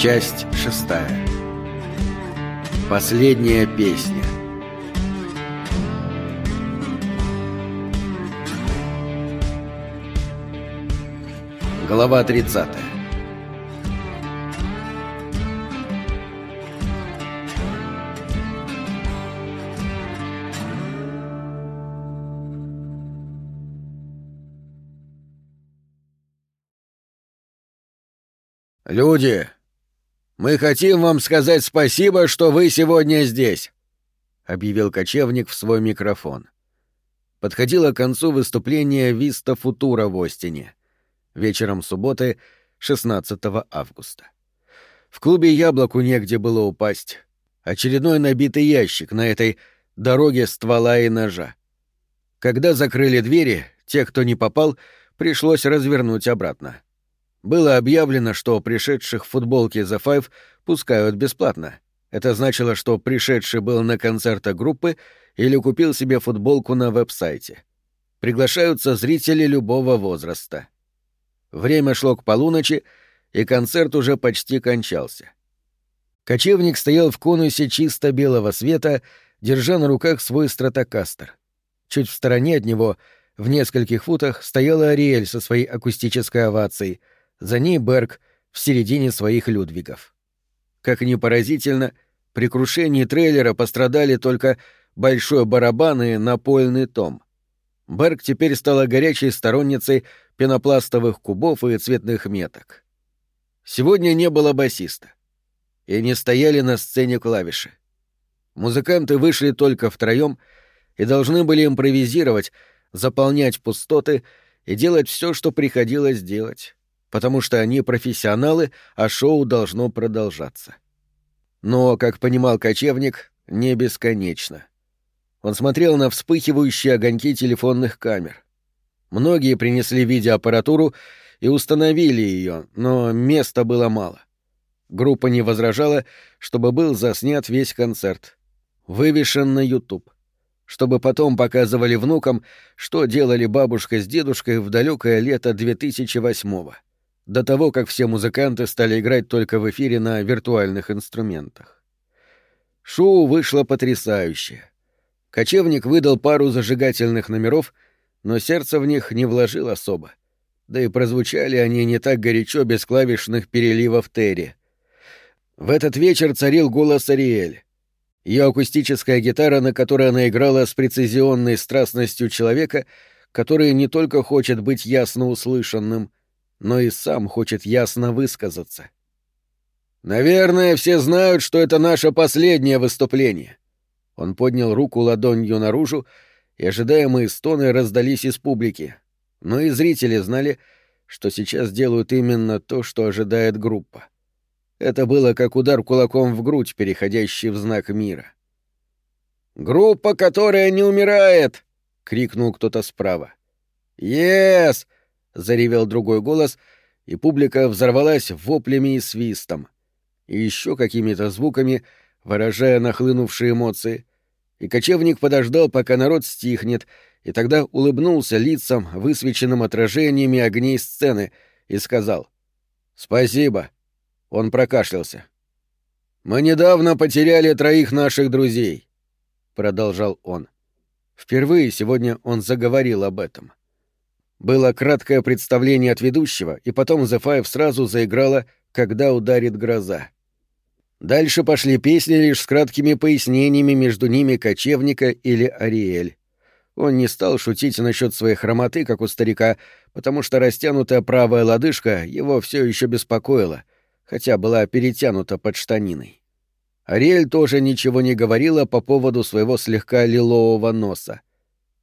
Часть шестая. Последняя песня. Глава 30. Люди, мы хотим вам сказать спасибо, что вы сегодня здесь, объявил кочевник в свой микрофон. Подходило к концу выступление Виста Футура в Остине вечером субботы, 16 августа. В клубе «Яблоку» негде было упасть. Очередной набитый ящик на этой дороге ствола и ножа. Когда закрыли двери, те, кто не попал, пришлось развернуть обратно. Было объявлено, что пришедших в футболке The Five пускают бесплатно. Это значило, что пришедший был на концерта группы или купил себе футболку на веб-сайте. Приглашаются зрители любого возраста. Время шло к полуночи, и концерт уже почти кончался. Кочевник стоял в конусе чисто белого света, держа на руках свой стратокастер. Чуть в стороне от него, в нескольких футах, стояла Ариэль со своей акустической овацией, за ней Берг в середине своих Людвигов. Как ни поразительно, при крушении трейлера пострадали только большой барабан и напольный том. Берг теперь стала горячей сторонницей пенопластовых кубов и цветных меток. Сегодня не было басиста. И не стояли на сцене клавиши. Музыканты вышли только втроем и должны были импровизировать, заполнять пустоты и делать все, что приходилось делать, потому что они профессионалы, а шоу должно продолжаться. Но, как понимал кочевник, не бесконечно. Он смотрел на вспыхивающие огоньки телефонных камер. Многие принесли видеоаппаратуру и установили ее, но места было мало. Группа не возражала, чтобы был заснят весь концерт. Вывешен на YouTube. Чтобы потом показывали внукам, что делали бабушка с дедушкой в далекое лето 2008-го, до того, как все музыканты стали играть только в эфире на виртуальных инструментах. Шоу вышло потрясающее. Кочевник выдал пару зажигательных номеров — но сердце в них не вложил особо. Да и прозвучали они не так горячо без клавишных переливов Терри. В этот вечер царил голос Ариэль. Ее акустическая гитара, на которой она играла с прецизионной страстностью человека, который не только хочет быть ясно услышанным, но и сам хочет ясно высказаться. «Наверное, все знают, что это наше последнее выступление». Он поднял руку ладонью наружу, и ожидаемые стоны раздались из публики. Но и зрители знали, что сейчас делают именно то, что ожидает группа. Это было как удар кулаком в грудь, переходящий в знак мира. «Группа, которая не умирает!» — крикнул кто-то справа. «Ес!» — заревел другой голос, и публика взорвалась воплями и свистом. И еще какими-то звуками, выражая нахлынувшие эмоции, и кочевник подождал, пока народ стихнет, и тогда улыбнулся лицам, высвеченным отражениями огней сцены, и сказал «Спасибо». Он прокашлялся. «Мы недавно потеряли троих наших друзей», — продолжал он. Впервые сегодня он заговорил об этом. Было краткое представление от ведущего, и потом Five сразу заиграла «Когда ударит гроза». Дальше пошли песни лишь с краткими пояснениями между ними кочевника или Ариэль. Он не стал шутить насчет своей хромоты, как у старика, потому что растянутая правая лодыжка его все еще беспокоила, хотя была перетянута под штаниной. Ариэль тоже ничего не говорила по поводу своего слегка лилового носа.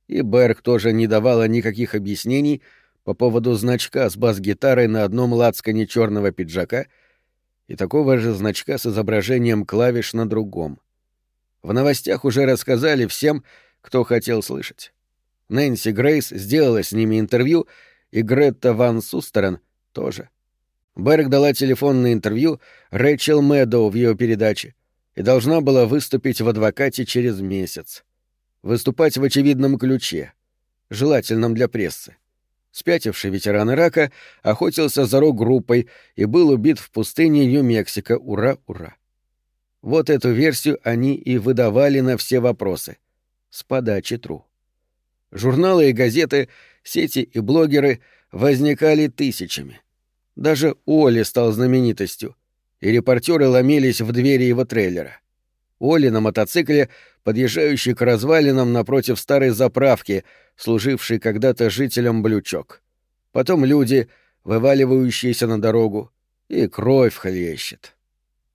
И Берг тоже не давала никаких объяснений по поводу значка с бас-гитарой на одном лацкане черного пиджака — и такого же значка с изображением клавиш на другом. В новостях уже рассказали всем, кто хотел слышать. Нэнси Грейс сделала с ними интервью, и Гретта Ван Сустерен тоже. Берг дала телефонное интервью Рэйчел Мэдоу в ее передаче и должна была выступить в адвокате через месяц. Выступать в очевидном ключе, желательном для прессы. Спятивший ветеран Ирака охотился за рок-группой и был убит в пустыне Нью-Мексико. Ура, ура. Вот эту версию они и выдавали на все вопросы. С подачи Тру. Журналы и газеты, сети и блогеры возникали тысячами. Даже Оли стал знаменитостью, и репортеры ломились в двери его трейлера. Оли на мотоцикле, подъезжающий к развалинам напротив старой заправки, служившей когда-то жителям Блючок. Потом люди, вываливающиеся на дорогу, и кровь хлещет.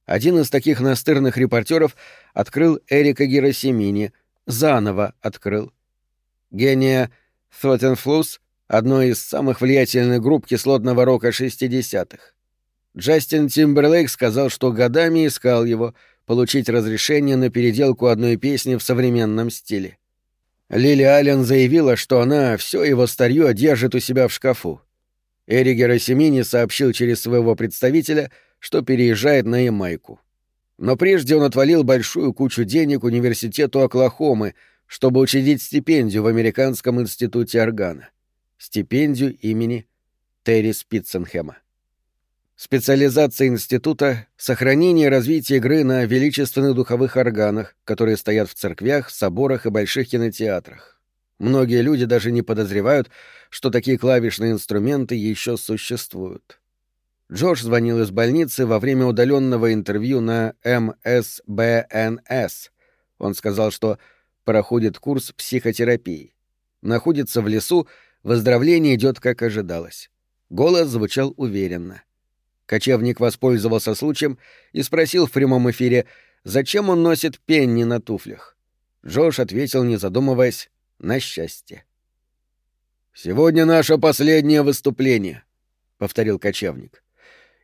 Один из таких настырных репортеров открыл Эрика Герасимини, заново открыл. Гения Thottenflus — одной из самых влиятельных групп кислотного рока 60-х. Джастин Тимберлейк сказал, что годами искал его — получить разрешение на переделку одной песни в современном стиле. Лили Аллен заявила, что она все его старье держит у себя в шкафу. Эри Герасимини сообщил через своего представителя, что переезжает на Ямайку. Но прежде он отвалил большую кучу денег университету Оклахомы, чтобы учредить стипендию в Американском институте органа. Стипендию имени Терри Спитценхема. Специализация института — сохранение и развитие игры на величественных духовых органах, которые стоят в церквях, соборах и больших кинотеатрах. Многие люди даже не подозревают, что такие клавишные инструменты еще существуют. Джордж звонил из больницы во время удаленного интервью на МСБНС. Он сказал, что проходит курс психотерапии. Находится в лесу, выздоровление идет как ожидалось. Голос звучал уверенно. Кочевник воспользовался случаем и спросил в прямом эфире, зачем он носит пенни на туфлях. Джош ответил, не задумываясь, на счастье. «Сегодня наше последнее выступление», — повторил кочевник.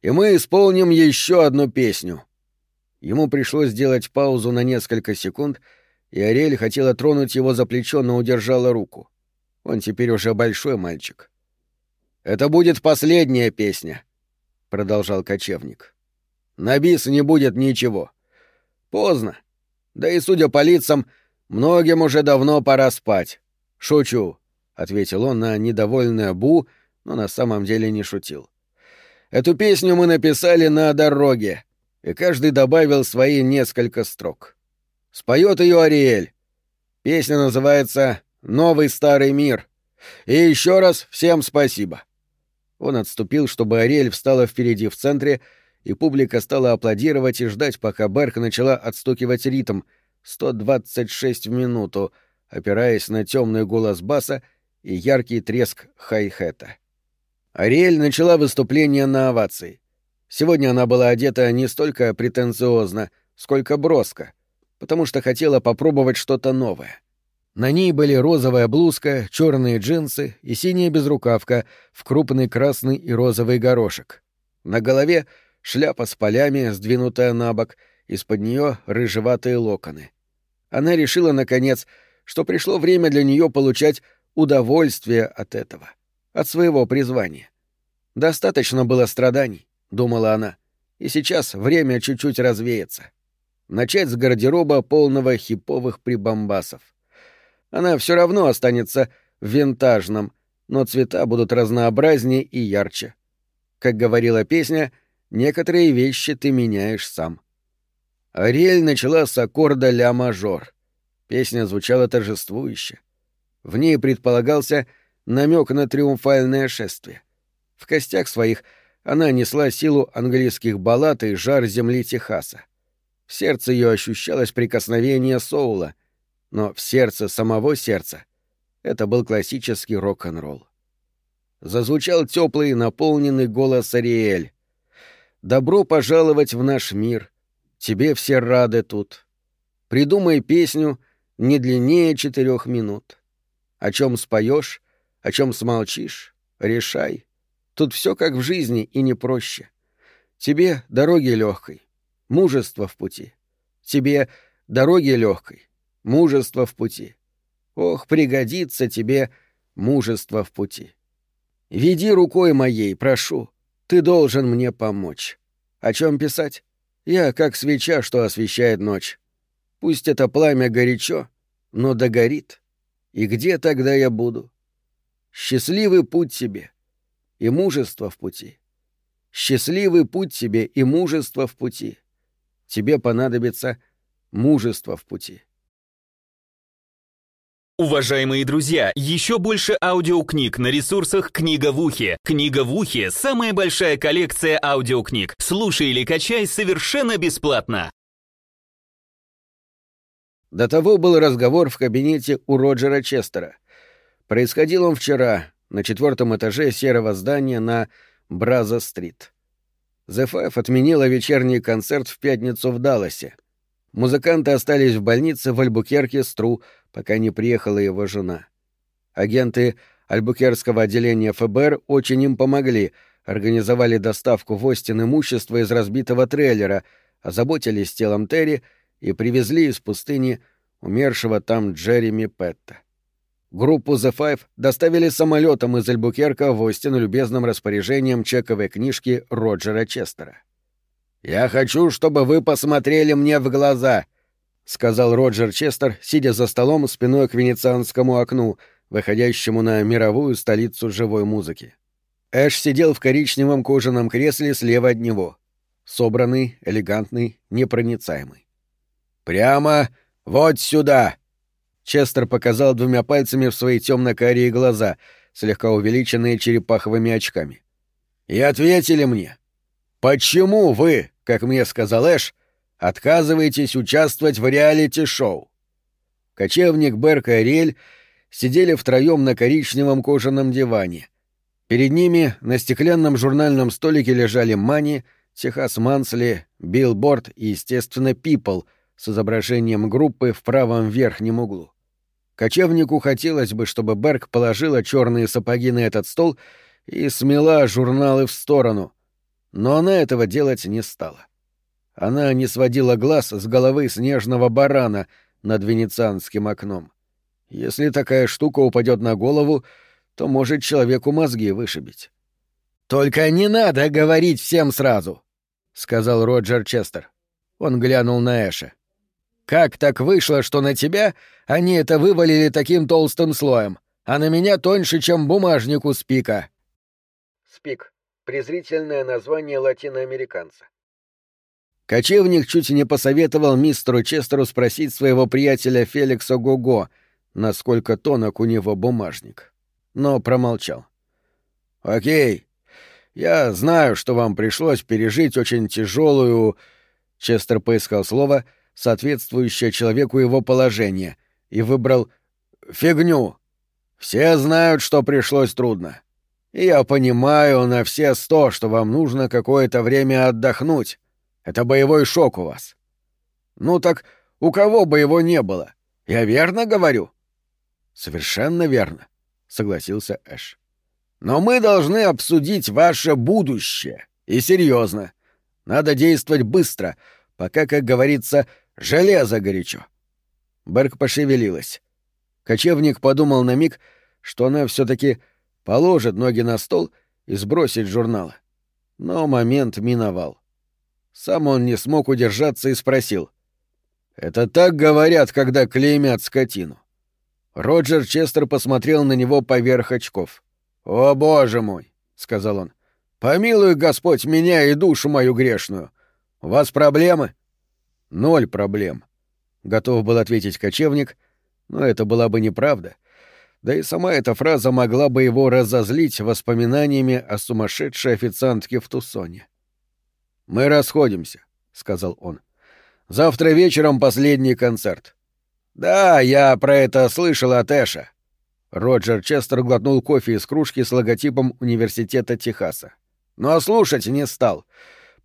«И мы исполним еще одну песню». Ему пришлось сделать паузу на несколько секунд, и Ариэль хотела тронуть его за плечо, но удержала руку. Он теперь уже большой мальчик. «Это будет последняя песня», — продолжал кочевник. «На бис не будет ничего. Поздно. Да и, судя по лицам, многим уже давно пора спать. Шучу», — ответил он на недовольное Бу, но на самом деле не шутил. «Эту песню мы написали на дороге, и каждый добавил свои несколько строк. Споет ее Ариэль. Песня называется «Новый старый мир». И еще раз всем спасибо. Он отступил, чтобы Ариэль встала впереди в центре, и публика стала аплодировать и ждать, пока Берг начала отстукивать ритм 126 в минуту, опираясь на темный голос баса и яркий треск хай-хета. Ариэль начала выступление на овации. Сегодня она была одета не столько претенциозно, сколько броско, потому что хотела попробовать что-то новое. На ней были розовая блузка, черные джинсы и синяя безрукавка в крупный красный и розовый горошек. На голове шляпа с полями, сдвинутая на бок, из-под нее рыжеватые локоны. Она решила, наконец, что пришло время для нее получать удовольствие от этого, от своего призвания. Достаточно было страданий, думала она, и сейчас время чуть-чуть развеется. Начать с гардероба полного хиповых прибамбасов — она все равно останется винтажным, но цвета будут разнообразнее и ярче. Как говорила песня, некоторые вещи ты меняешь сам. Ариэль начала с аккорда ля-мажор. Песня звучала торжествующе. В ней предполагался намек на триумфальное шествие. В костях своих она несла силу английских баллад и жар земли Техаса. В сердце ее ощущалось прикосновение соула — но в сердце самого сердца это был классический рок-н-ролл. Зазвучал теплый, наполненный голос Ариэль. «Добро пожаловать в наш мир. Тебе все рады тут. Придумай песню не длиннее четырех минут. О чем споешь, о чем смолчишь, решай. Тут все как в жизни и не проще. Тебе дороги легкой, мужество в пути. Тебе дороги легкой, мужество в пути. Ох, пригодится тебе мужество в пути. Веди рукой моей, прошу, ты должен мне помочь. О чем писать? Я как свеча, что освещает ночь. Пусть это пламя горячо, но догорит. И где тогда я буду? Счастливый путь тебе и мужество в пути. Счастливый путь тебе и мужество в пути. Тебе понадобится мужество в пути. Уважаемые друзья, еще больше аудиокниг на ресурсах «Книга в ухе». «Книга в ухе» — самая большая коллекция аудиокниг. Слушай или качай совершенно бесплатно. До того был разговор в кабинете у Роджера Честера. Происходил он вчера, на четвертом этаже серого здания на Браза-стрит. The Five отменила вечерний концерт в пятницу в Далласе. Музыканты остались в больнице в Альбукерке с Тру, пока не приехала его жена. Агенты Альбукерского отделения ФБР очень им помогли, организовали доставку в Остин имущества из разбитого трейлера, озаботились телом Терри и привезли из пустыни умершего там Джереми Петта. Группу The Five доставили самолетом из Альбукерка в Остин любезным распоряжением чековой книжки Роджера Честера. «Я хочу, чтобы вы посмотрели мне в глаза», — сказал Роджер Честер, сидя за столом спиной к венецианскому окну, выходящему на мировую столицу живой музыки. Эш сидел в коричневом кожаном кресле слева от него. Собранный, элегантный, непроницаемый. «Прямо вот сюда!» Честер показал двумя пальцами в свои темно-карие глаза, слегка увеличенные черепаховыми очками. «И ответили мне, почему вы, как мне сказал Эш, отказываетесь участвовать в реалити-шоу?» Кочевник Берк и Ариэль сидели втроем на коричневом кожаном диване. Перед ними на стеклянном журнальном столике лежали Money, Texas Monthly, Billboard и, естественно, People с изображением группы в правом верхнем углу. Кочевнику хотелось бы, чтобы Берк положила черные сапоги на этот стол и смела журналы в сторону, но она этого делать не стала. Она не сводила глаз с головы снежного барана над венецианским окном. Если такая штука упадет на голову, то может человеку мозги вышибить. «Только не надо говорить всем сразу», — сказал Роджер Честер. Он глянул на Эша. Как так вышло, что на тебя они это вывалили таким толстым слоем, а на меня тоньше, чем бумажник у спика?» Спик — презрительное название латиноамериканца. Кочевник чуть не посоветовал мистеру Честеру спросить своего приятеля Феликса Гого, насколько тонок у него бумажник. Но промолчал. «Окей. Я знаю, что вам пришлось пережить очень тяжелую...» Честер поискал слово — соответствующее человеку его положение, и выбрал «фигню». Все знают, что пришлось трудно. И я понимаю на все сто, что вам нужно какое-то время отдохнуть. Это боевой шок у вас. Ну так у кого бы его не было? Я верно говорю? Совершенно верно, согласился Эш. Но мы должны обсудить ваше будущее. И серьезно. Надо действовать быстро, пока, как говорится, Железо горячо. Берг пошевелилась. Кочевник подумал на миг, что она все таки положит ноги на стол и сбросит журналы. Но момент миновал. Сам он не смог удержаться и спросил. «Это так говорят, когда клеймят скотину». Роджер Честер посмотрел на него поверх очков. «О, боже мой!» — сказал он. «Помилуй, Господь, меня и душу мою грешную. У вас проблемы?» Ноль проблем. Готов был ответить кочевник, но это была бы неправда. Да и сама эта фраза могла бы его разозлить воспоминаниями о сумасшедшей официантке в Тусоне. «Мы расходимся», — сказал он. «Завтра вечером последний концерт». «Да, я про это слышал от Эша». Роджер Честер глотнул кофе из кружки с логотипом Университета Техаса. «Но слушать не стал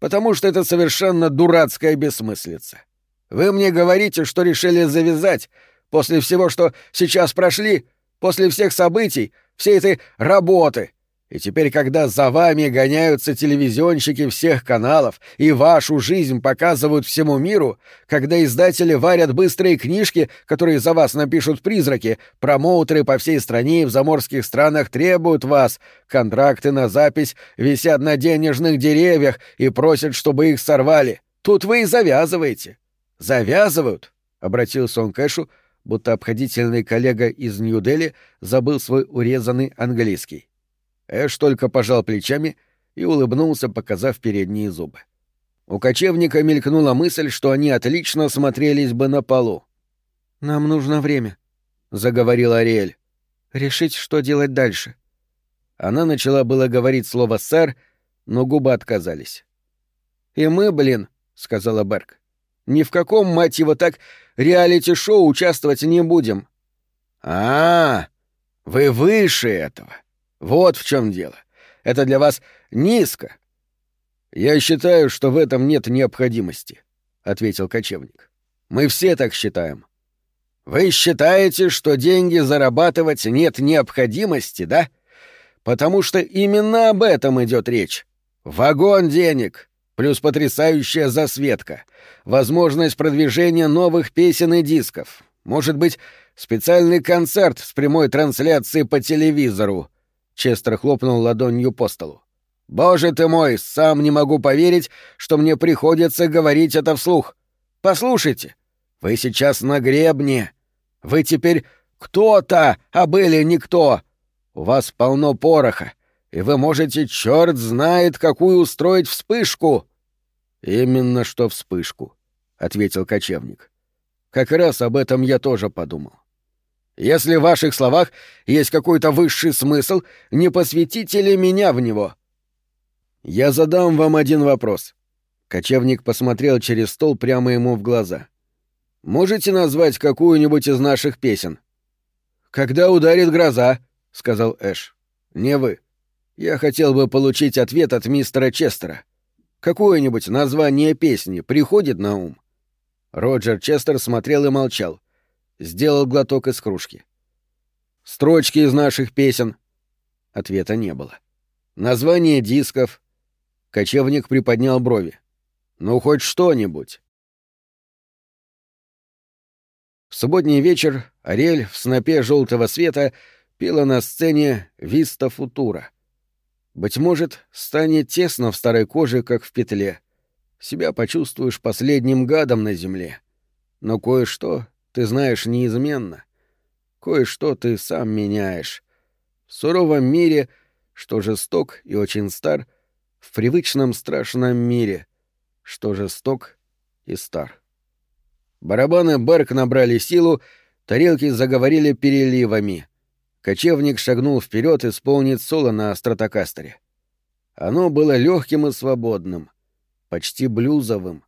потому что это совершенно дурацкая бессмыслица. Вы мне говорите, что решили завязать после всего, что сейчас прошли, после всех событий, всей этой работы. И теперь, когда за вами гоняются телевизионщики всех каналов и вашу жизнь показывают всему миру, когда издатели варят быстрые книжки, которые за вас напишут призраки, промоутеры по всей стране и в заморских странах требуют вас, контракты на запись висят на денежных деревьях и просят, чтобы их сорвали. Тут вы и завязываете. Завязывают, — обратился он к Эшу, будто обходительный коллега из Нью-Дели забыл свой урезанный английский. Эш только пожал плечами и улыбнулся, показав передние зубы. У кочевника мелькнула мысль, что они отлично смотрелись бы на полу. «Нам нужно время», — заговорила Ариэль. «Решить, что делать дальше». Она начала было говорить слово «сэр», но губы отказались. «И мы, блин», — сказала Берг, — «ни в каком, мать его так, реалити-шоу участвовать не будем». «А, -а вы выше этого. Вот в чем дело. Это для вас низко». «Я считаю, что в этом нет необходимости», — ответил кочевник. «Мы все так считаем». «Вы считаете, что деньги зарабатывать нет необходимости, да?» Потому что именно об этом идет речь. Вагон денег, плюс потрясающая засветка, возможность продвижения новых песен и дисков, может быть, специальный концерт с прямой трансляцией по телевизору. Честер хлопнул ладонью по столу. Боже ты мой, сам не могу поверить, что мне приходится говорить это вслух. Послушайте, вы сейчас на гребне. Вы теперь кто-то, а были никто. У вас полно пороха, и вы можете черт знает какую устроить вспышку. Именно что вспышку, ответил кочевник. Как раз об этом я тоже подумал. Если в ваших словах есть какой-то высший смысл, не посвятите ли меня в него? Я задам вам один вопрос. Кочевник посмотрел через стол прямо ему в глаза. Можете назвать какую-нибудь из наших песен? Когда ударит гроза, — сказал Эш. «Не вы. Я хотел бы получить ответ от мистера Честера. Какое-нибудь название песни приходит на ум?» Роджер Честер смотрел и молчал. Сделал глоток из кружки. «Строчки из наших песен». Ответа не было. «Название дисков». Кочевник приподнял брови. «Ну, хоть что-нибудь». В субботний вечер Ариэль в снопе желтого света пела на сцене «Виста Футура». Быть может, станет тесно в старой коже, как в петле. Себя почувствуешь последним гадом на земле. Но кое-что ты знаешь неизменно. Кое-что ты сам меняешь. В суровом мире, что жесток и очень стар, в привычном страшном мире, что жесток и стар. Барабаны Берг набрали силу, тарелки заговорили переливами — Кочевник шагнул вперед исполнить соло на стратокастере. Оно было легким и свободным, почти блюзовым.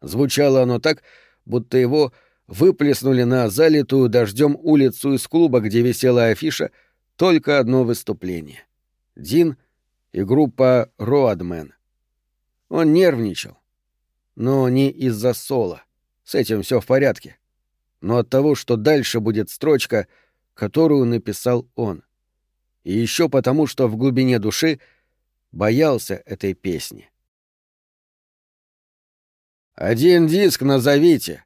Звучало оно так, будто его выплеснули на залитую дождем улицу из клуба, где висела афиша, только одно выступление. Дин и группа Роадмен. Он нервничал. Но не из-за соло. С этим все в порядке. Но от того, что дальше будет строчка — которую написал он. И еще потому, что в глубине души боялся этой песни. «Один диск назовите», —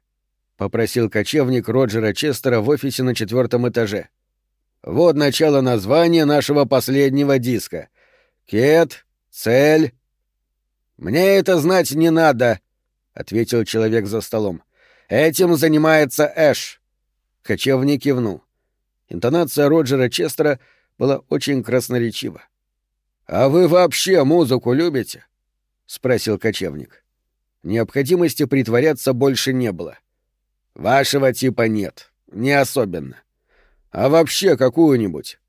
попросил кочевник Роджера Честера в офисе на четвертом этаже. «Вот начало названия нашего последнего диска. Кет, цель...» «Мне это знать не надо», — ответил человек за столом. «Этим занимается Эш». Кочевник кивнул. Интонация Роджера Честера была очень красноречива. «А вы вообще музыку любите?» — спросил кочевник. Необходимости притворяться больше не было. «Вашего типа нет. Не особенно. А вообще какую-нибудь?»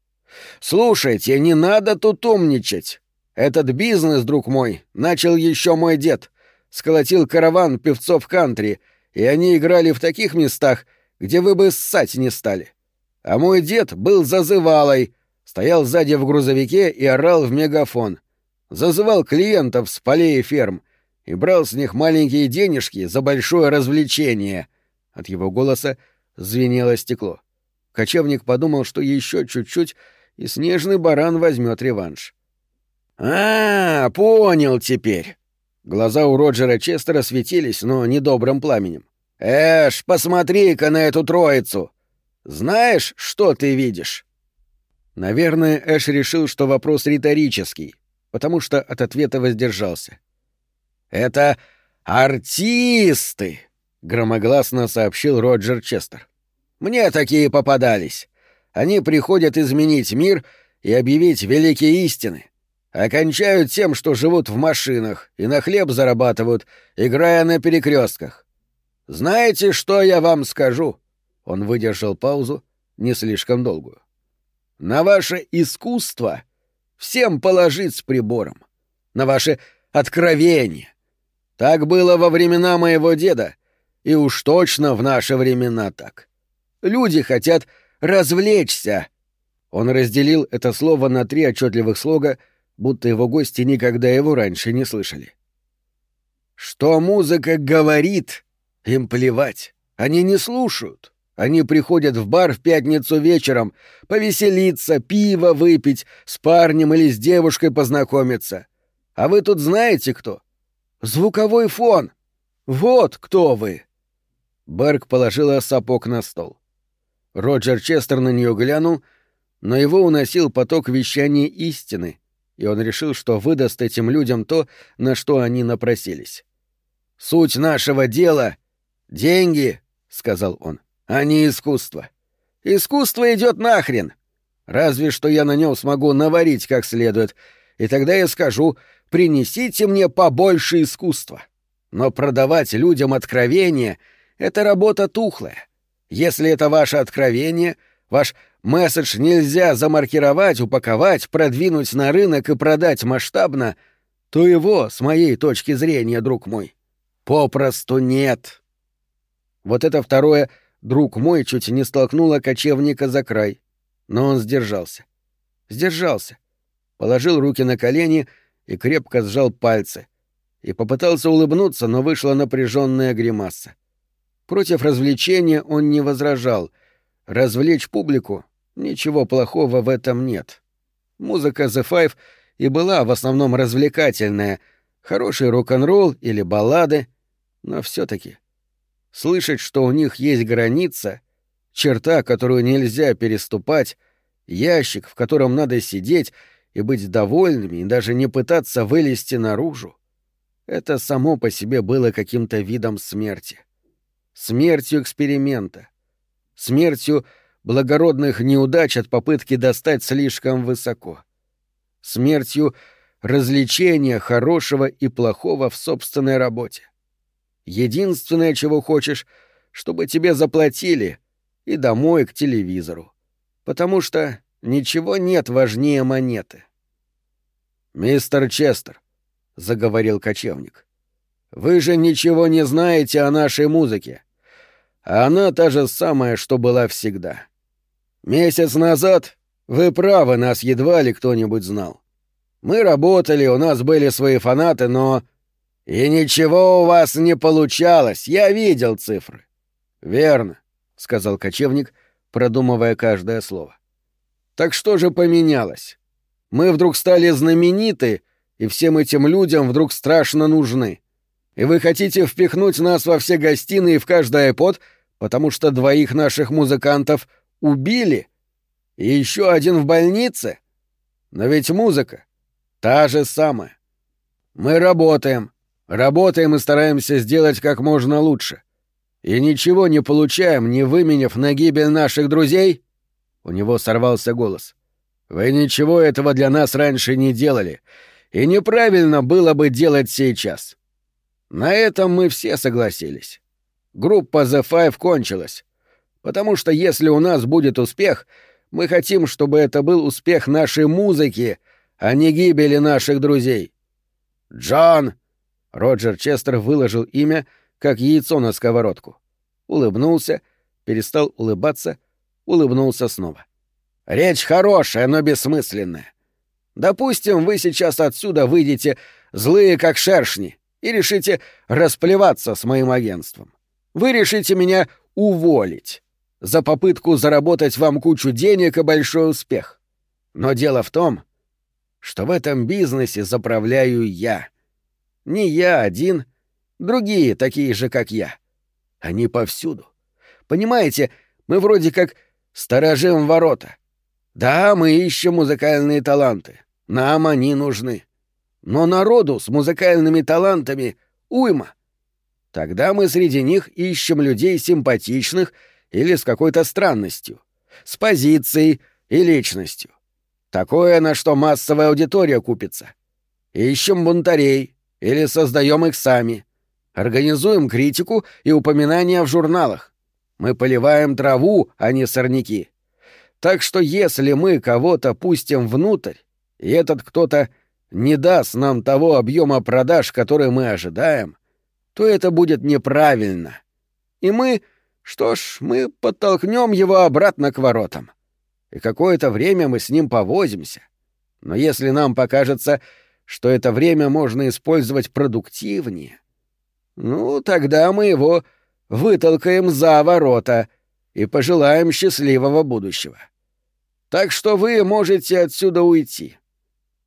«Слушайте, не надо тут умничать. Этот бизнес, друг мой, начал еще мой дед. Сколотил караван певцов кантри, и они играли в таких местах, где вы бы ссать не стали. А мой дед был зазывалой, стоял сзади в грузовике и орал в мегафон. Зазывал клиентов с полей ферм и брал с них маленькие денежки за большое развлечение. От его голоса звенело стекло. Кочевник подумал, что еще чуть-чуть, и снежный баран возьмет реванш. «А, понял теперь!» Глаза у Роджера Честера светились, но недобрым пламенем. «Эш, посмотри-ка на эту троицу! Знаешь, что ты видишь?» Наверное, Эш решил, что вопрос риторический, потому что от ответа воздержался. «Это артисты!» — громогласно сообщил Роджер Честер. Мне такие попадались. Они приходят изменить мир и объявить великие истины. Окончают тем, что живут в машинах и на хлеб зарабатывают, играя на перекрестках. Знаете, что я вам скажу? Он выдержал паузу, не слишком долгую. На ваше искусство всем положить с прибором. На ваше откровение. Так было во времена моего деда, и уж точно в наши времена так. Люди хотят развлечься. Он разделил это слово на три отчетливых слога, будто его гости никогда его раньше не слышали. Что музыка говорит, им плевать. Они не слушают. Они приходят в бар в пятницу вечером, повеселиться, пиво выпить, с парнем или с девушкой познакомиться. А вы тут знаете кто? Звуковой фон. Вот кто вы. Берг положила сапог на стол. Роджер Честер на нее глянул, но его уносил поток вещания истины, и он решил, что выдаст этим людям то, на что они напросились. «Суть нашего дела — деньги», — сказал он, — «а не искусство. Искусство идет нахрен. Разве что я на нем смогу наварить как следует, и тогда я скажу, принесите мне побольше искусства. Но продавать людям откровение — это работа тухлая. Если это ваше откровение, ваш месседж нельзя замаркировать, упаковать, продвинуть на рынок и продать масштабно, то его, с моей точки зрения, друг мой, попросту нет. Вот это второе «друг мой» чуть не столкнуло кочевника за край, но он сдержался. Сдержался. Положил руки на колени и крепко сжал пальцы. И попытался улыбнуться, но вышла напряженная гримаса. Против развлечения он не возражал. Развлечь публику — ничего плохого в этом нет. Музыка The Five и была в основном развлекательная, хороший рок-н-ролл или баллады, но все таки слышать, что у них есть граница, черта, которую нельзя переступать, ящик, в котором надо сидеть и быть довольными, и даже не пытаться вылезти наружу, это само по себе было каким-то видом смерти. — смертью эксперимента, смертью благородных неудач от попытки достать слишком высоко, смертью развлечения хорошего и плохого в собственной работе. Единственное, чего хочешь, чтобы тебе заплатили и домой к телевизору, потому что ничего нет важнее монеты. «Мистер Честер», — заговорил кочевник, — «вы же ничего не знаете о нашей музыке. А она та же самая, что была всегда. Месяц назад вы правы, нас едва ли кто-нибудь знал. Мы работали, у нас были свои фанаты, но... И ничего у вас не получалось, я видел цифры. Верно, — сказал кочевник, продумывая каждое слово. Так что же поменялось? Мы вдруг стали знамениты, и всем этим людям вдруг страшно нужны. И вы хотите впихнуть нас во все гостиные и в каждый айпод, потому что двоих наших музыкантов убили? И еще один в больнице? Но ведь музыка та же самая. Мы работаем, работаем и стараемся сделать как можно лучше. И ничего не получаем, не выменяв на гибель наших друзей? У него сорвался голос. Вы ничего этого для нас раньше не делали, и неправильно было бы делать сейчас. — на этом мы все согласились. Группа The Five кончилась. Потому что если у нас будет успех, мы хотим, чтобы это был успех нашей музыки, а не гибели наших друзей. «Джон!» — Роджер Честер выложил имя, как яйцо на сковородку. Улыбнулся, перестал улыбаться, улыбнулся снова. «Речь хорошая, но бессмысленная. Допустим, вы сейчас отсюда выйдете злые, как шершни и решите расплеваться с моим агентством. Вы решите меня уволить за попытку заработать вам кучу денег и большой успех. Но дело в том, что в этом бизнесе заправляю я. Не я один, другие такие же, как я. Они повсюду. Понимаете, мы вроде как сторожим ворота. Да, мы ищем музыкальные таланты. Нам они нужны. Но народу с музыкальными талантами уйма. Тогда мы среди них ищем людей симпатичных или с какой-то странностью, с позицией и личностью. Такое, на что массовая аудитория купится. Ищем бунтарей или создаем их сами. Организуем критику и упоминания в журналах. Мы поливаем траву, а не сорняки. Так что если мы кого-то пустим внутрь, и этот кто-то не даст нам того объема продаж, который мы ожидаем, то это будет неправильно. И мы, что ж, мы подтолкнем его обратно к воротам. И какое-то время мы с ним повозимся. Но если нам покажется, что это время можно использовать продуктивнее, ну, тогда мы его вытолкаем за ворота и пожелаем счастливого будущего. Так что вы можете отсюда уйти.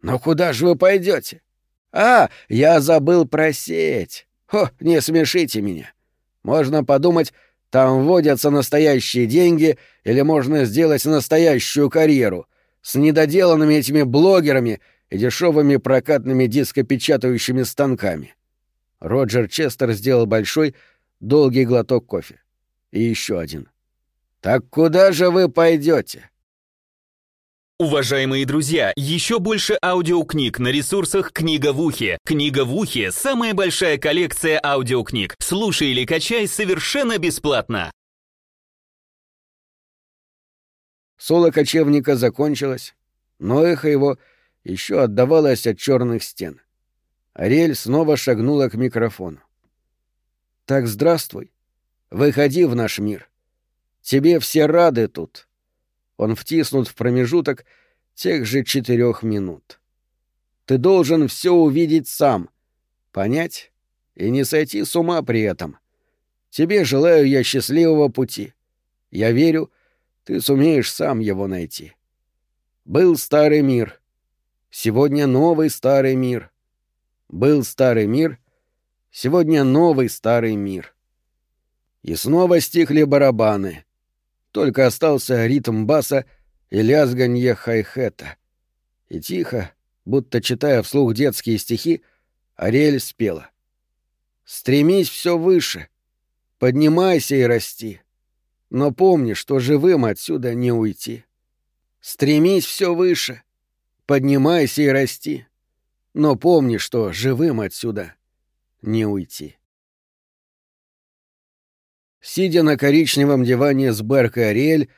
Но куда же вы пойдете? А, я забыл про сеть. О, не смешите меня. Можно подумать, там вводятся настоящие деньги или можно сделать настоящую карьеру с недоделанными этими блогерами и дешевыми прокатными дископечатающими станками. Роджер Честер сделал большой, долгий глоток кофе. И еще один. «Так куда же вы пойдете? Уважаемые друзья, еще больше аудиокниг на ресурсах «Книга в ухе». «Книга в ухе» — самая большая коллекция аудиокниг. Слушай или качай совершенно бесплатно. Соло кочевника закончилось, но эхо его еще отдавалось от черных стен. Ариэль снова шагнула к микрофону. «Так здравствуй. Выходи в наш мир. Тебе все рады тут он втиснут в промежуток тех же четырех минут. Ты должен все увидеть сам, понять и не сойти с ума при этом. Тебе желаю я счастливого пути. Я верю, ты сумеешь сам его найти. Был старый мир. Сегодня новый старый мир. Был старый мир. Сегодня новый старый мир. И снова стихли барабаны — только остался ритм баса и лязганье хай-хета. И тихо, будто читая вслух детские стихи, Ариэль спела. «Стремись все выше, поднимайся и расти, но помни, что живым отсюда не уйти. Стремись все выше, поднимайся и расти, но помни, что живым отсюда не уйти». Сидя на коричневом диване с Берк и Ариэль,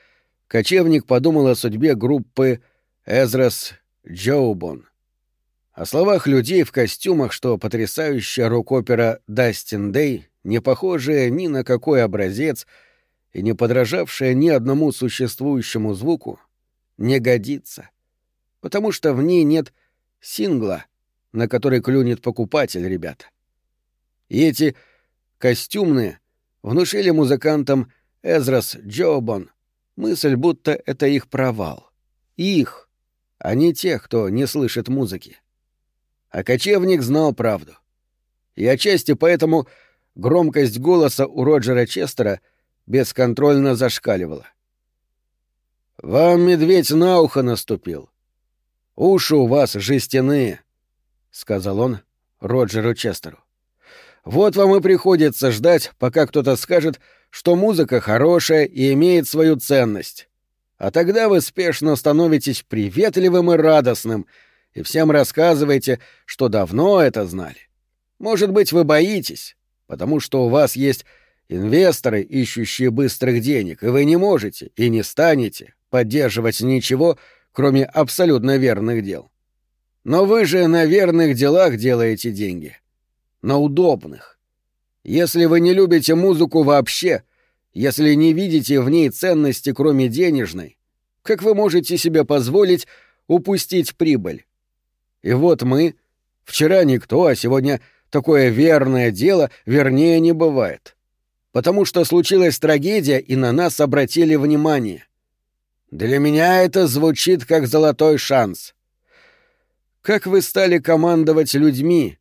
кочевник подумал о судьбе группы Эзрас Джоубон. О словах людей в костюмах, что потрясающая рок-опера «Дастин Дэй», не похожая ни на какой образец и не подражавшая ни одному существующему звуку, не годится, потому что в ней нет сингла, на который клюнет покупатель, ребята. И эти костюмные — внушили музыкантам Эзрас Джобон мысль, будто это их провал. Их, а не тех, кто не слышит музыки. А кочевник знал правду. И отчасти поэтому громкость голоса у Роджера Честера бесконтрольно зашкаливала. «Вам медведь на ухо наступил. Уши у вас жестяные», — сказал он Роджеру Честеру. Вот вам и приходится ждать, пока кто-то скажет, что музыка хорошая и имеет свою ценность. А тогда вы спешно становитесь приветливым и радостным и всем рассказываете, что давно это знали. Может быть, вы боитесь, потому что у вас есть инвесторы, ищущие быстрых денег, и вы не можете и не станете поддерживать ничего, кроме абсолютно верных дел. Но вы же на верных делах делаете деньги — на удобных. Если вы не любите музыку вообще, если не видите в ней ценности, кроме денежной, как вы можете себе позволить упустить прибыль? И вот мы, вчера никто, а сегодня такое верное дело, вернее, не бывает. Потому что случилась трагедия, и на нас обратили внимание. Для меня это звучит как золотой шанс. Как вы стали командовать людьми,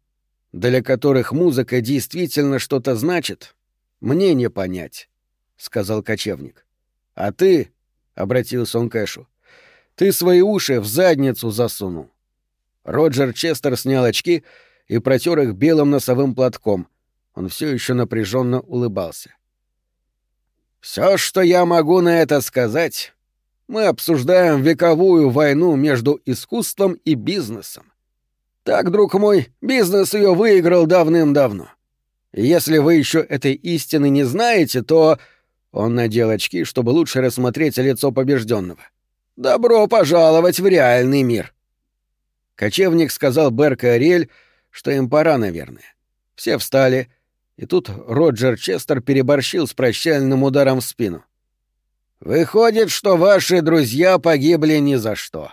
для которых музыка действительно что-то значит, мне не понять, — сказал кочевник. — А ты, — обратился он к Эшу, — ты свои уши в задницу засунул. Роджер Честер снял очки и протер их белым носовым платком. Он все еще напряженно улыбался. Все, что я могу на это сказать, мы обсуждаем вековую войну между искусством и бизнесом. Так, друг мой, бизнес ее выиграл давным-давно. Если вы еще этой истины не знаете, то... Он надел очки, чтобы лучше рассмотреть лицо побежденного. Добро пожаловать в реальный мир. Кочевник сказал Берк и Ариэль, что им пора, наверное. Все встали, и тут Роджер Честер переборщил с прощальным ударом в спину. «Выходит, что ваши друзья погибли ни за что».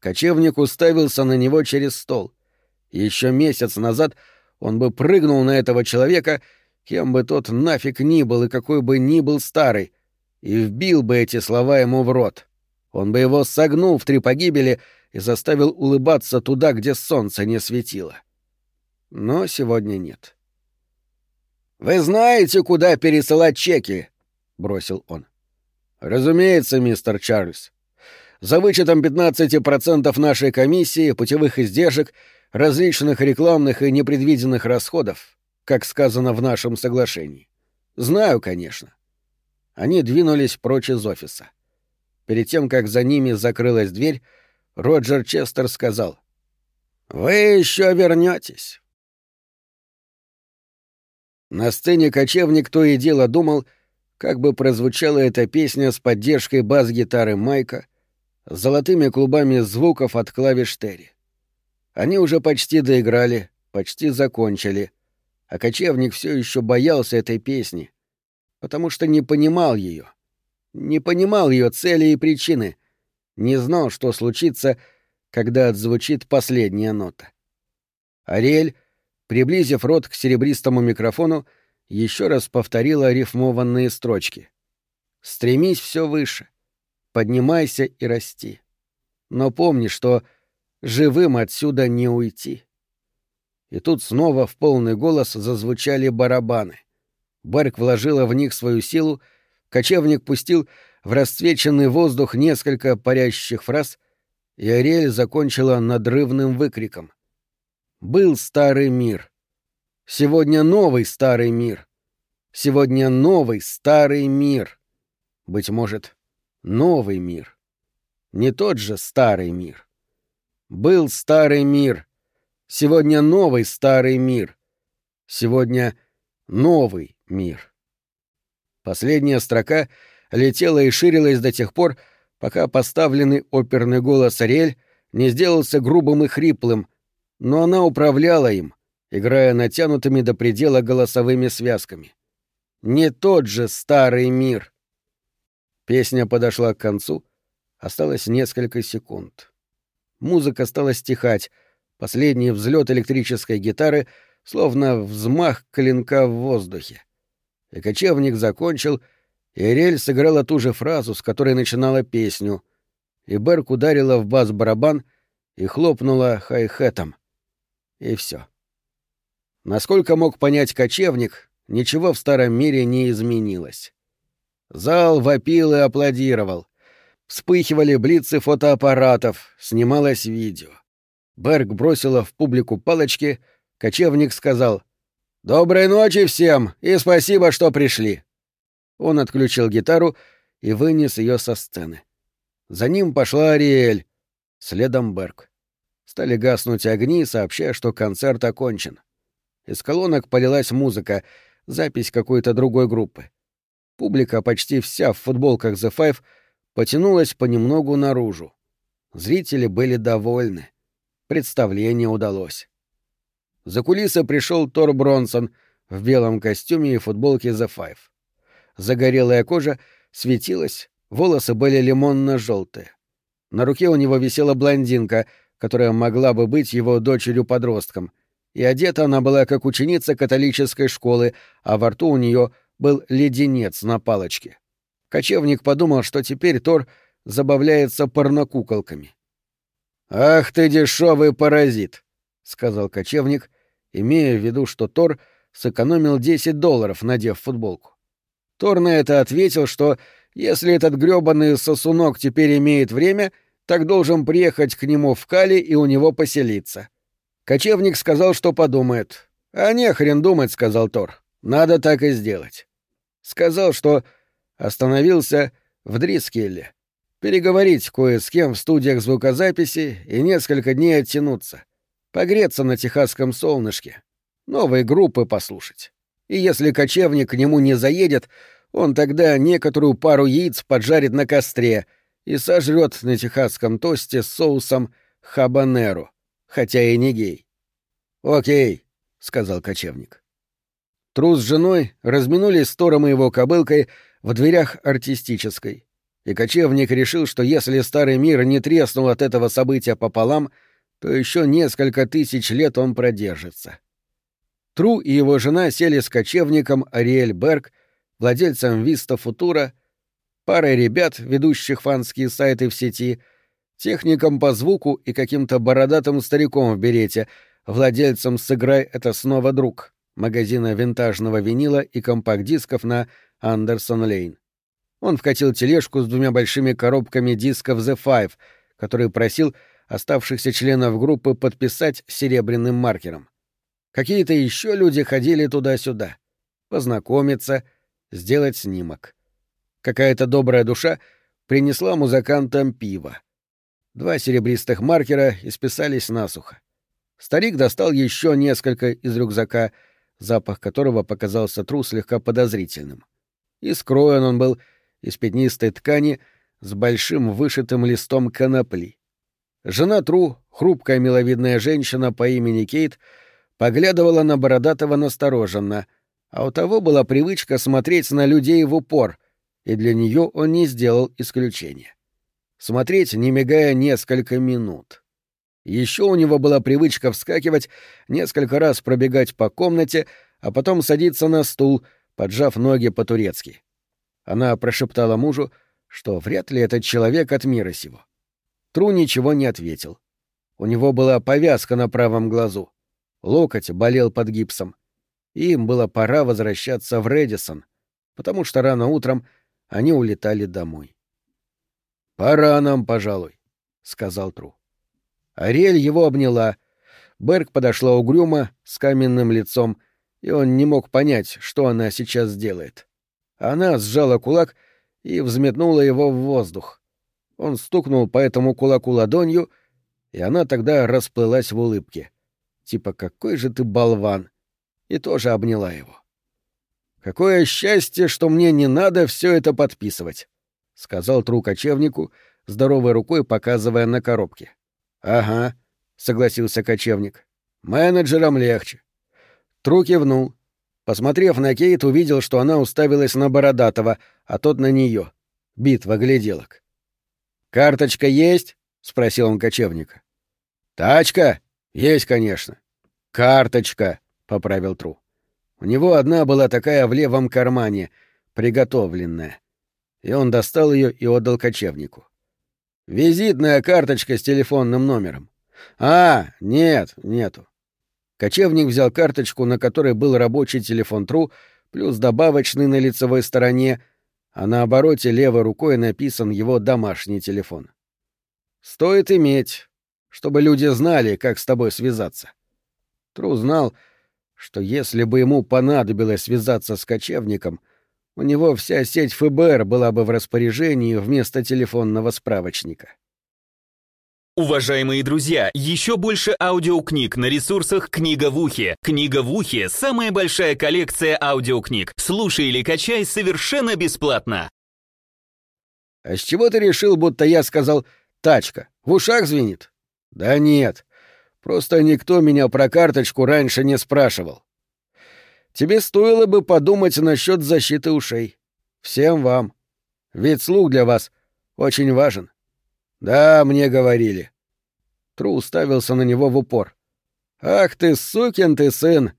Кочевник уставился на него через стол. Еще месяц назад он бы прыгнул на этого человека, кем бы тот нафиг ни был и какой бы ни был старый, и вбил бы эти слова ему в рот. Он бы его согнул в три погибели и заставил улыбаться туда, где солнце не светило. Но сегодня нет. «Вы знаете, куда пересылать чеки?» — бросил он. «Разумеется, мистер Чарльз. За вычетом 15% нашей комиссии, путевых издержек, различных рекламных и непредвиденных расходов, как сказано в нашем соглашении. Знаю, конечно». Они двинулись прочь из офиса. Перед тем, как за ними закрылась дверь, Роджер Честер сказал. «Вы еще вернетесь. На сцене кочевник то и дело думал, как бы прозвучала эта песня с поддержкой бас-гитары Майка, с золотыми клубами звуков от клавиш Терри. Они уже почти доиграли, почти закончили, а кочевник все еще боялся этой песни, потому что не понимал ее, не понимал ее цели и причины, не знал, что случится, когда отзвучит последняя нота. Ариэль, приблизив рот к серебристому микрофону, — еще раз повторила рифмованные строчки. «Стремись все выше, поднимайся и расти. Но помни, что живым отсюда не уйти». И тут снова в полный голос зазвучали барабаны. Барк вложила в них свою силу, кочевник пустил в расцвеченный воздух несколько парящих фраз, и Ариэль закончила надрывным выкриком. «Был старый мир. Сегодня новый старый мир. Сегодня новый старый мир. Быть может, новый мир. Не тот же старый мир. Был старый мир. Сегодня новый старый мир. Сегодня новый мир. Последняя строка летела и ширилась до тех пор, пока поставленный оперный голос Ариэль не сделался грубым и хриплым, но она управляла им — играя натянутыми до предела голосовыми связками. Не тот же старый мир. Песня подошла к концу, осталось несколько секунд. Музыка стала стихать, последний взлет электрической гитары, словно взмах клинка в воздухе. И кочевник закончил, и Рель сыграла ту же фразу, с которой начинала песню, и Берк ударила в бас-барабан и хлопнула хай-хетом. И все. Насколько мог понять кочевник, ничего в старом мире не изменилось. Зал вопил и аплодировал. Вспыхивали блицы фотоаппаратов, снималось видео. Берг бросила в публику палочки, кочевник сказал «Доброй ночи всем и спасибо, что пришли». Он отключил гитару и вынес ее со сцены. За ним пошла Ариэль, следом Берг. Стали гаснуть огни, сообщая, что концерт окончен. Из колонок полилась музыка, запись какой-то другой группы. Публика, почти вся в футболках The Five, потянулась понемногу наружу. Зрители были довольны. Представление удалось. За кулисы пришел Тор Бронсон в белом костюме и футболке The Five. Загорелая кожа светилась, волосы были лимонно-желтые. На руке у него висела блондинка, которая могла бы быть его дочерью-подростком, и одета она была как ученица католической школы, а во рту у нее был леденец на палочке. Кочевник подумал, что теперь Тор забавляется порнокуколками. «Ах ты дешевый паразит!» — сказал кочевник, имея в виду, что Тор сэкономил 10 долларов, надев футболку. Тор на это ответил, что если этот грёбаный сосунок теперь имеет время, так должен приехать к нему в Кали и у него поселиться. — Кочевник сказал, что подумает. «А не хрен думать», — сказал Тор. «Надо так и сделать». Сказал, что Остановился в Дрискелле. Переговорить кое с кем в студиях звукозаписи и несколько дней оттянуться. Погреться на техасском солнышке. Новые группы послушать. И если кочевник к нему не заедет, он тогда некоторую пару яиц поджарит на костре и сожрет на техасском тосте с соусом хабанеро, хотя и не гей. «Окей», — сказал кочевник. Трус с женой разминулись с Тором и его кобылкой в дверях артистической, и кочевник решил, что если старый мир не треснул от этого события пополам, то еще несколько тысяч лет он продержится. Тру и его жена сели с кочевником Ариэль Берг, владельцем Виста Футура, парой ребят, ведущих фанские сайты в сети, техником по звуку и каким-то бородатым стариком в берете, владельцем «Сыграй, это снова друг» магазина винтажного винила и компакт-дисков на Андерсон-Лейн. Он вкатил тележку с двумя большими коробками дисков The Five, который просил оставшихся членов группы подписать серебряным маркером. Какие-то еще люди ходили туда-сюда, познакомиться, сделать снимок. Какая-то добрая душа принесла музыкантам пиво. Два серебристых маркера исписались насухо. Старик достал еще несколько из рюкзака, запах которого показался тру слегка подозрительным. И скроен он был из пятнистой ткани с большим вышитым листом конопли. Жена Тру, хрупкая миловидная женщина по имени Кейт, поглядывала на Бородатого настороженно, а у того была привычка смотреть на людей в упор, и для нее он не сделал исключения. Смотреть, не мигая, несколько минут. Еще у него была привычка вскакивать, несколько раз пробегать по комнате, а потом садиться на стул, поджав ноги по-турецки. Она прошептала мужу, что вряд ли этот человек от мира сего. Тру ничего не ответил. У него была повязка на правом глазу. Локоть болел под гипсом. Им было пора возвращаться в Редисон, потому что рано утром они улетали домой. «Пора нам, пожалуй», — сказал Тру. Ариэль его обняла. Берг подошла угрюмо, с каменным лицом, и он не мог понять, что она сейчас сделает. Она сжала кулак и взметнула его в воздух. Он стукнул по этому кулаку ладонью, и она тогда расплылась в улыбке. Типа «какой же ты болван!» И тоже обняла его. «Какое счастье, что мне не надо все это подписывать!» — сказал Тру кочевнику, здоровой рукой показывая на коробке. «Ага», — согласился кочевник. «Менеджерам легче». Тру кивнул. Посмотрев на Кейт, увидел, что она уставилась на Бородатого, а тот на нее. Битва гляделок. «Карточка есть?» — спросил он кочевника. «Тачка? Есть, конечно». «Карточка», — поправил Тру. У него одна была такая в левом кармане, приготовленная. И он достал ее и отдал кочевнику. Визитная карточка с телефонным номером. А, нет, нету. Кочевник взял карточку, на которой был рабочий телефон Тру, плюс добавочный на лицевой стороне, а на обороте левой рукой написан его домашний телефон. Стоит иметь, чтобы люди знали, как с тобой связаться. Тру знал, что если бы ему понадобилось связаться с кочевником, у него вся сеть ФБР была бы в распоряжении вместо телефонного справочника. Уважаемые друзья, еще больше аудиокниг на ресурсах «Книга в ухе». «Книга в ухе» — самая большая коллекция аудиокниг. Слушай или качай совершенно бесплатно. «А с чего ты решил, будто я сказал «тачка»? В ушах звенит?» «Да нет. Просто никто меня про карточку раньше не спрашивал тебе стоило бы подумать насчет защиты ушей. Всем вам. Ведь слух для вас очень важен. Да, мне говорили. Тру уставился на него в упор. Ах ты, сукин ты сын!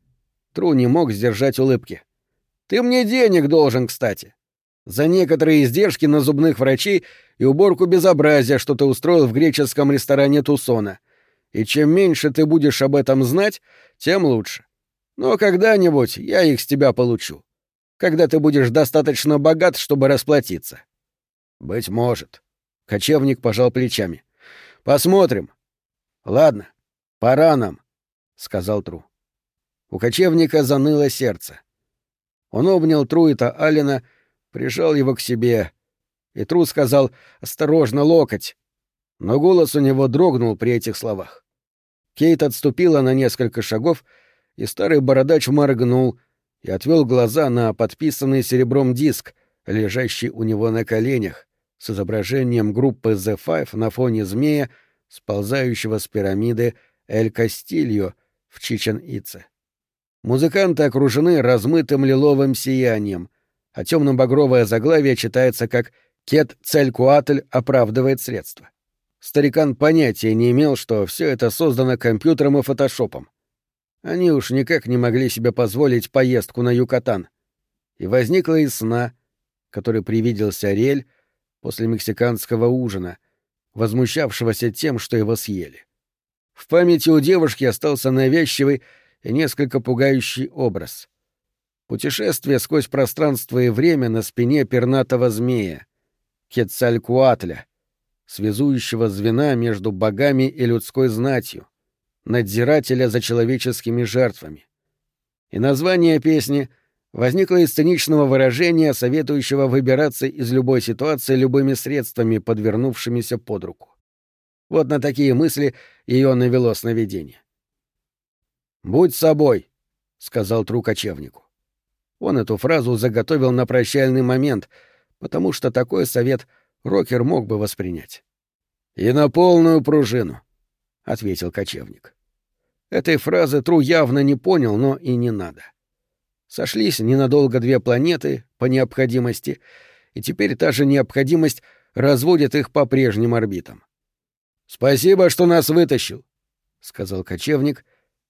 Тру не мог сдержать улыбки. Ты мне денег должен, кстати. За некоторые издержки на зубных врачей и уборку безобразия, что ты устроил в греческом ресторане Тусона. И чем меньше ты будешь об этом знать, тем лучше. Но когда-нибудь я их с тебя получу. Когда ты будешь достаточно богат, чтобы расплатиться. Быть может. Кочевник пожал плечами. Посмотрим. Ладно, пора нам, сказал Тру. У кочевника заныло сердце. Он обнял Труита Алина, прижал его к себе. И Тру сказал «Осторожно, локоть!» Но голос у него дрогнул при этих словах. Кейт отступила на несколько шагов, и старый бородач моргнул и отвел глаза на подписанный серебром диск, лежащий у него на коленях, с изображением группы The Five на фоне змея, сползающего с пирамиды Эль Кастильо в Чичен-Ице. Музыканты окружены размытым лиловым сиянием, а темно-багровое заглавие читается как «Кет Целькуатль оправдывает средства». Старикан понятия не имел, что все это создано компьютером и фотошопом. Они уж никак не могли себе позволить поездку на Юкатан. И возникла из сна, который привиделся Ариэль после мексиканского ужина, возмущавшегося тем, что его съели. В памяти у девушки остался навязчивый и несколько пугающий образ. Путешествие сквозь пространство и время на спине пернатого змея, Кецалькуатля, связующего звена между богами и людской знатью, надзирателя за человеческими жертвами. И название песни возникло из циничного выражения, советующего выбираться из любой ситуации любыми средствами, подвернувшимися под руку. Вот на такие мысли ее навело сновидение. «Будь собой», — сказал Тру кочевнику. Он эту фразу заготовил на прощальный момент, потому что такой совет Рокер мог бы воспринять. «И на полную пружину», — ответил кочевник. Этой фразы Тру явно не понял, но и не надо. Сошлись ненадолго две планеты по необходимости, и теперь та же необходимость разводит их по прежним орбитам. «Спасибо, что нас вытащил», — сказал кочевник,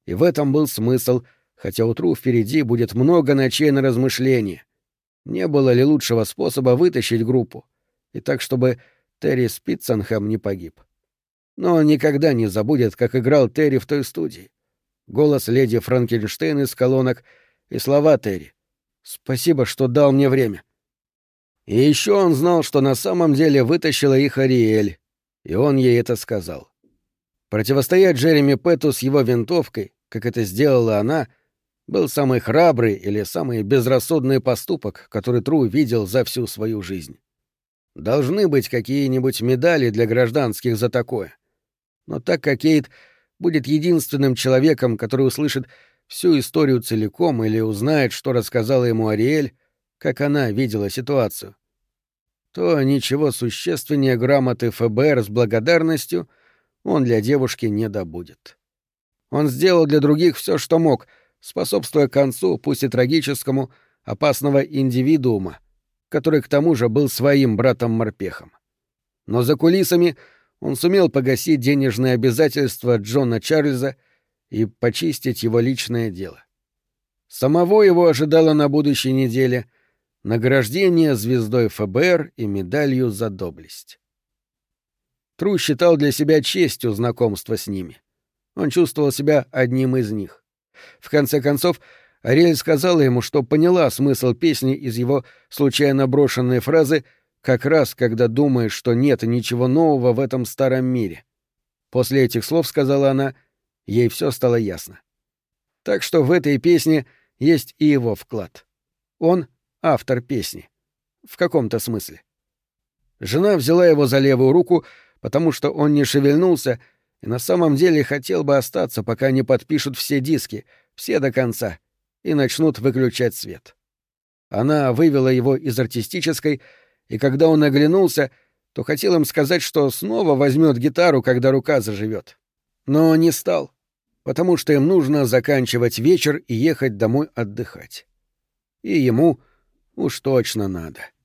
и в этом был смысл, хотя утру впереди будет много ночей на размышление. Не было ли лучшего способа вытащить группу, и так, чтобы Терри Спитценхэм не погиб? Но он никогда не забудет, как играл Терри в той студии. Голос леди Франкенштейн из колонок и слова Терри. «Спасибо, что дал мне время». И еще он знал, что на самом деле вытащила их Ариэль, и он ей это сказал. Противостоять Джереми Пэту с его винтовкой, как это сделала она, был самый храбрый или самый безрассудный поступок, который Тру видел за всю свою жизнь. Должны быть какие-нибудь медали для гражданских за такое. Но так как Кейт будет единственным человеком, который услышит всю историю целиком или узнает, что рассказала ему Ариэль, как она видела ситуацию, то ничего существеннее грамоты ФБР с благодарностью — он для девушки не добудет. Он сделал для других все, что мог, способствуя концу, пусть и трагическому, опасного индивидуума, который к тому же был своим братом-морпехом. Но за кулисами он сумел погасить денежные обязательства Джона Чарльза и почистить его личное дело. Самого его ожидало на будущей неделе награждение звездой ФБР и медалью за доблесть. Тру считал для себя честью знакомство с ними. Он чувствовал себя одним из них. В конце концов, Ариэль сказала ему, что поняла смысл песни из его случайно брошенной фразы как раз когда думаешь, что нет ничего нового в этом старом мире. После этих слов, сказала она, ей все стало ясно. Так что в этой песне есть и его вклад. Он — автор песни. В каком-то смысле. Жена взяла его за левую руку, потому что он не шевельнулся и на самом деле хотел бы остаться, пока не подпишут все диски, все до конца, и начнут выключать свет. Она вывела его из артистической, и когда он оглянулся, то хотел им сказать, что снова возьмет гитару, когда рука заживет. Но не стал, потому что им нужно заканчивать вечер и ехать домой отдыхать. И ему уж точно надо. —